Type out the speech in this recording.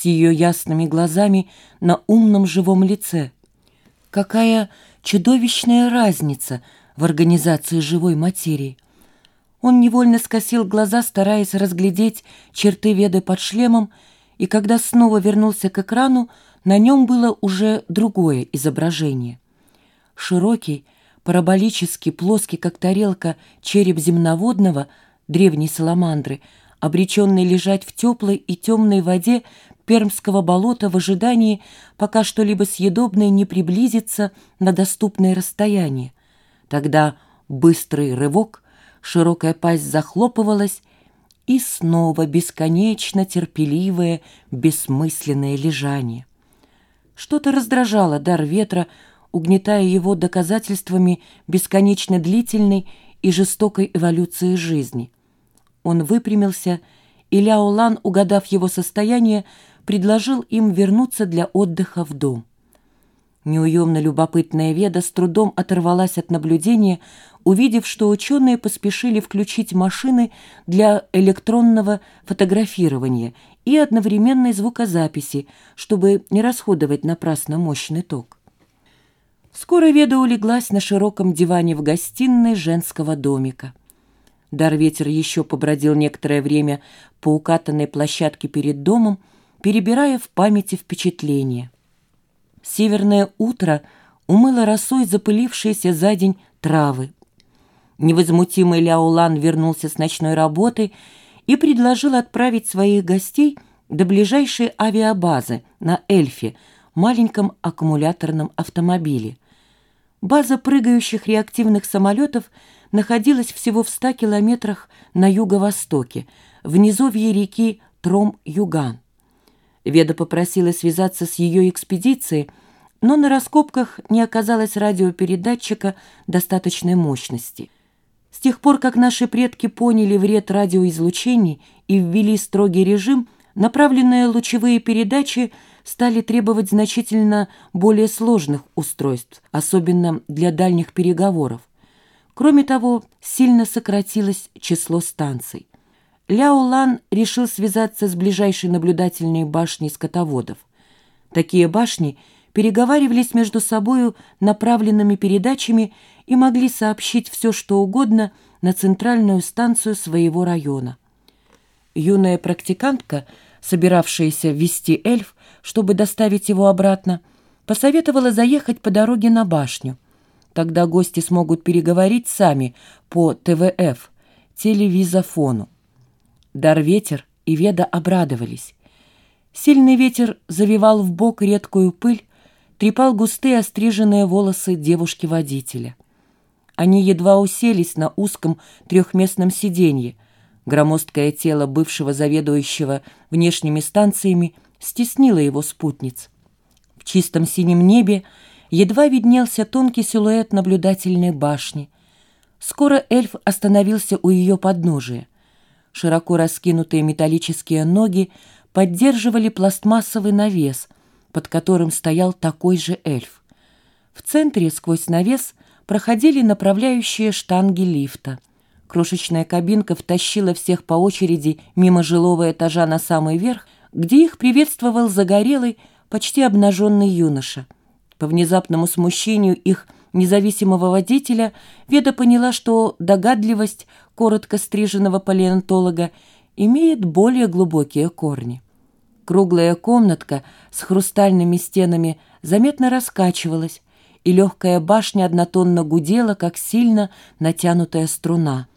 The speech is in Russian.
с ее ясными глазами на умном живом лице. Какая чудовищная разница в организации живой материи. Он невольно скосил глаза, стараясь разглядеть черты Веды под шлемом, и когда снова вернулся к экрану, на нем было уже другое изображение. Широкий, параболический, плоский, как тарелка, череп земноводного, древней саламандры, обреченный лежать в теплой и темной воде пермского болота в ожидании, пока что-либо съедобное не приблизится на доступное расстояние. Тогда быстрый рывок, широкая пасть захлопывалась, и снова бесконечно терпеливое, бессмысленное лежание. Что-то раздражало дар ветра, угнетая его доказательствами бесконечно длительной и жестокой эволюции жизни. Он выпрямился, и Ляолан, угадав его состояние, предложил им вернуться для отдыха в дом. Неуемно любопытная Веда с трудом оторвалась от наблюдения, увидев, что ученые поспешили включить машины для электронного фотографирования и одновременной звукозаписи, чтобы не расходовать напрасно мощный ток. Скоро Веда улеглась на широком диване в гостиной женского домика. Дар-ветер еще побродил некоторое время по укатанной площадке перед домом, перебирая в памяти впечатления. Северное утро умыло росой запылившиеся за день травы. Невозмутимый Ляолан вернулся с ночной работы и предложил отправить своих гостей до ближайшей авиабазы на Эльфе, маленьком аккумуляторном автомобиле. База прыгающих реактивных самолетов находилась всего в 100 километрах на юго-востоке, в низовье реки Тром-Юган. Веда попросила связаться с ее экспедицией, но на раскопках не оказалось радиопередатчика достаточной мощности. С тех пор, как наши предки поняли вред радиоизлучений и ввели строгий режим, направленные лучевые передачи стали требовать значительно более сложных устройств, особенно для дальних переговоров. Кроме того, сильно сократилось число станций. Ляо Лан решил связаться с ближайшей наблюдательной башней скотоводов. Такие башни переговаривались между собою направленными передачами и могли сообщить все, что угодно на центральную станцию своего района. Юная практикантка, собиравшаяся ввести эльф, чтобы доставить его обратно, посоветовала заехать по дороге на башню. Тогда гости смогут переговорить сами по ТВФ, телевизофону. Дар-ветер и Веда обрадовались. Сильный ветер завивал в бок редкую пыль, трепал густые остриженные волосы девушки-водителя. Они едва уселись на узком трехместном сиденье. Громоздкое тело бывшего заведующего внешними станциями стеснило его спутниц. В чистом синем небе едва виднелся тонкий силуэт наблюдательной башни. Скоро эльф остановился у ее подножия. Широко раскинутые металлические ноги поддерживали пластмассовый навес, под которым стоял такой же эльф. В центре сквозь навес проходили направляющие штанги лифта. Крошечная кабинка втащила всех по очереди мимо жилого этажа на самый верх, где их приветствовал загорелый, почти обнаженный юноша. По внезапному смущению их независимого водителя Веда поняла, что догадливость коротко стриженного палеонтолога имеет более глубокие корни. Круглая комнатка с хрустальными стенами заметно раскачивалась, и легкая башня однотонно гудела, как сильно натянутая струна –